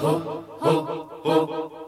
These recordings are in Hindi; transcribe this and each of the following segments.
ho, ho, ho.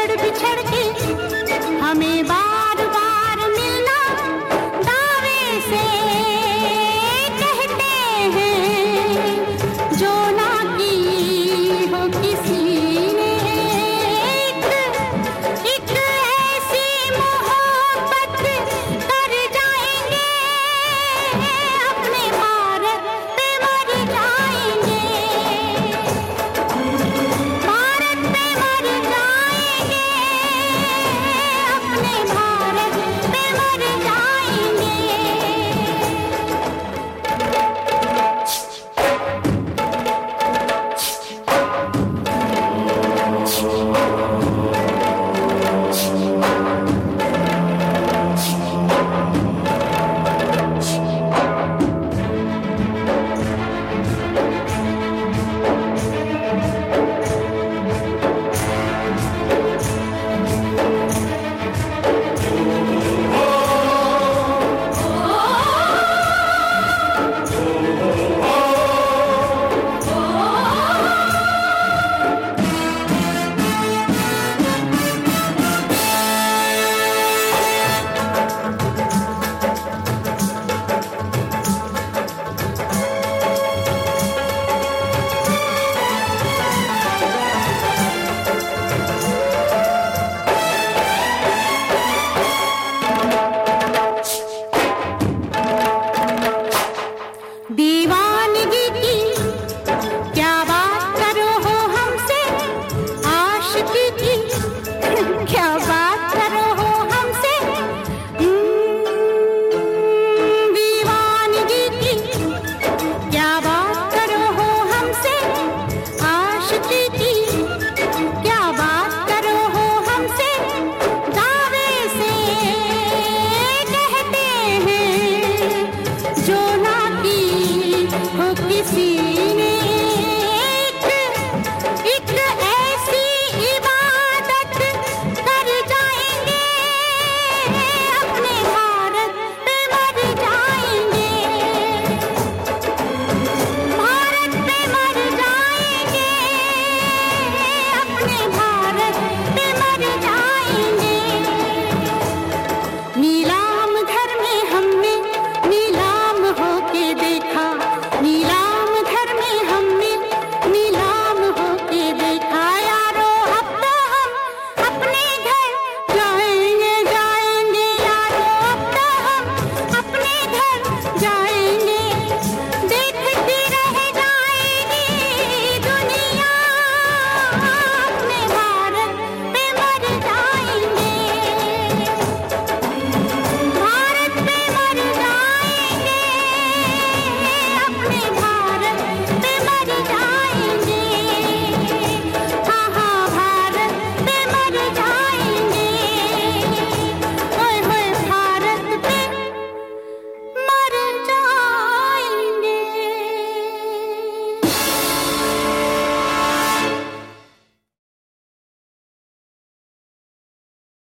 बिछड़ बिछड़ क्या बात करो हो हमसे? हम्म, दीवानगी की। क्या बात करो हो हमसे? आशिकी की। क्या बात करो हो हमसे? दावे से कहते हैं, जो ना की हो किसी